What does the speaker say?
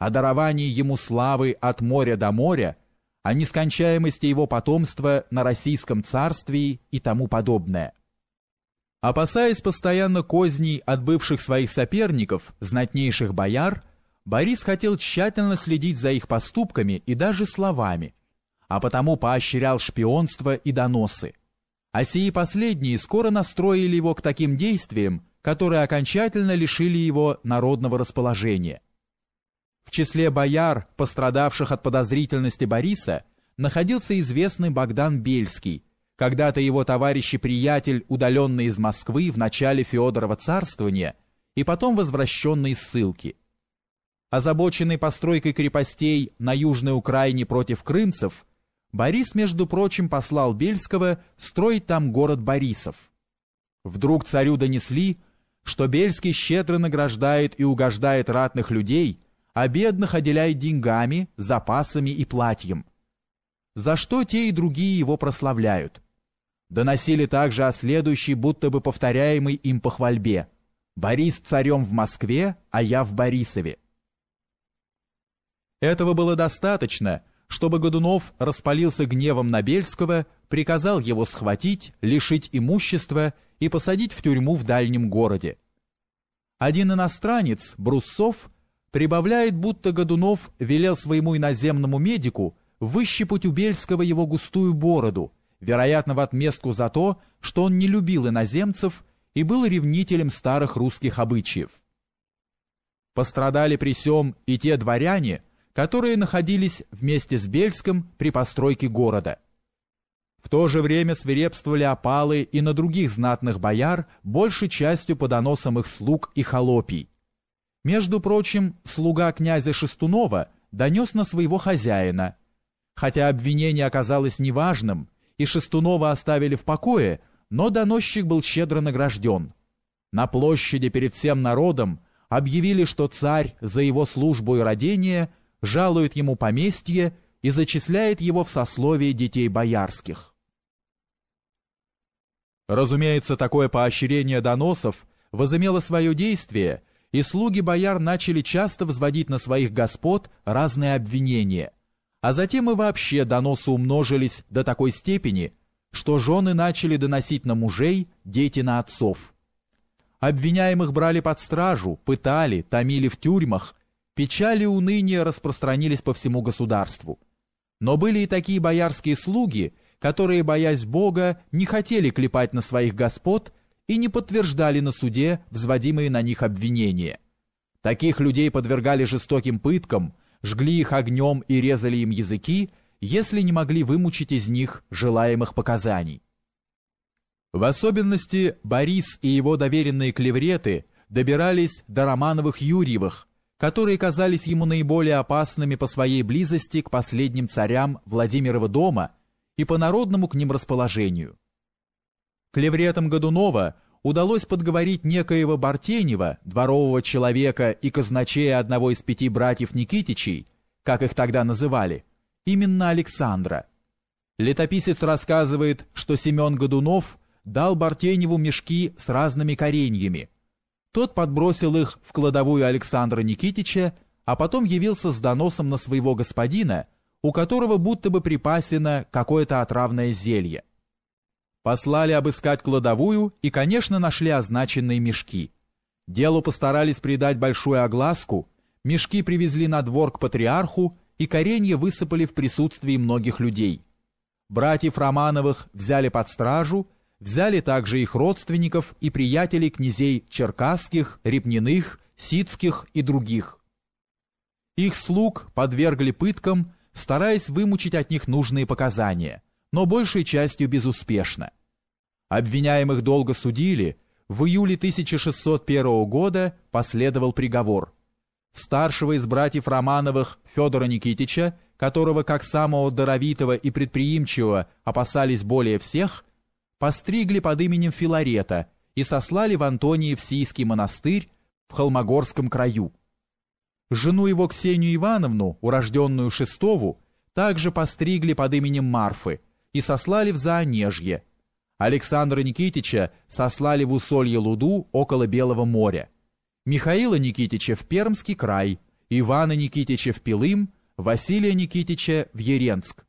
о даровании ему славы от моря до моря, о нескончаемости его потомства на российском царстве и тому подобное. Опасаясь постоянно козней от бывших своих соперников, знатнейших бояр, Борис хотел тщательно следить за их поступками и даже словами, а потому поощрял шпионство и доносы. А сии последние скоро настроили его к таким действиям, которые окончательно лишили его народного расположения. В числе бояр, пострадавших от подозрительности Бориса, находился известный Богдан Бельский, когда-то его товарищ и приятель, удаленный из Москвы в начале Феодорова царствования и потом возвращенный из ссылки. Озабоченный постройкой крепостей на Южной Украине против крымцев, Борис, между прочим, послал Бельского строить там город Борисов. Вдруг царю донесли, что Бельский щедро награждает и угождает ратных людей, а бедных отделяет деньгами, запасами и платьем. За что те и другие его прославляют – Доносили также о следующей, будто бы повторяемой им похвальбе. «Борис царем в Москве, а я в Борисове». Этого было достаточно, чтобы Годунов распалился гневом на Бельского, приказал его схватить, лишить имущества и посадить в тюрьму в дальнем городе. Один иностранец, Бруссов, прибавляет, будто Годунов велел своему иноземному медику выщипать у Бельского его густую бороду, вероятно, в отместку за то, что он не любил иноземцев и был ревнителем старых русских обычаев. Пострадали при сём и те дворяне, которые находились вместе с Бельском при постройке города. В то же время свирепствовали опалы и на других знатных бояр, большей частью по доносам их слуг и холопий. Между прочим, слуга князя Шестунова донес на своего хозяина. Хотя обвинение оказалось неважным, и Шестунова оставили в покое, но доносчик был щедро награжден. На площади перед всем народом объявили, что царь за его службу и родение жалует ему поместье и зачисляет его в сословие детей боярских. Разумеется, такое поощрение доносов возымело свое действие, и слуги бояр начали часто взводить на своих господ разные обвинения – а затем и вообще доносы умножились до такой степени, что жены начали доносить на мужей, дети на отцов. Обвиняемых брали под стражу, пытали, томили в тюрьмах, печали и уныние распространились по всему государству. Но были и такие боярские слуги, которые, боясь Бога, не хотели клепать на своих господ и не подтверждали на суде взводимые на них обвинения. Таких людей подвергали жестоким пыткам, жгли их огнем и резали им языки, если не могли вымучить из них желаемых показаний. В особенности Борис и его доверенные клевреты добирались до Романовых-Юрьевых, которые казались ему наиболее опасными по своей близости к последним царям Владимирова дома и по народному к ним расположению. Клевретам Годунова удалось подговорить некоего Бартенева, дворового человека и казначея одного из пяти братьев Никитичей, как их тогда называли, именно Александра. Летописец рассказывает, что Семен Годунов дал Бартеневу мешки с разными кореньями. Тот подбросил их в кладовую Александра Никитича, а потом явился с доносом на своего господина, у которого будто бы припасено какое-то отравное зелье. Послали обыскать кладовую и, конечно, нашли означенные мешки. Делу постарались придать большую огласку, мешки привезли на двор к патриарху и коренья высыпали в присутствии многих людей. Братьев Романовых взяли под стражу, взяли также их родственников и приятелей князей Черкасских, Репниных, Сицких и других. Их слуг подвергли пыткам, стараясь вымучить от них нужные показания – но большей частью безуспешно. Обвиняемых долго судили, в июле 1601 года последовал приговор. Старшего из братьев Романовых Федора Никитича, которого как самого даровитого и предприимчивого опасались более всех, постригли под именем Филарета и сослали в Антониевсийский монастырь в Холмогорском краю. Жену его Ксению Ивановну, урожденную Шестову, также постригли под именем Марфы, и сослали в Заонежье. Александра Никитича сослали в Усолье-Луду около Белого моря. Михаила Никитича в Пермский край Ивана Никитича в Пилым, Василия Никитича в Еренск.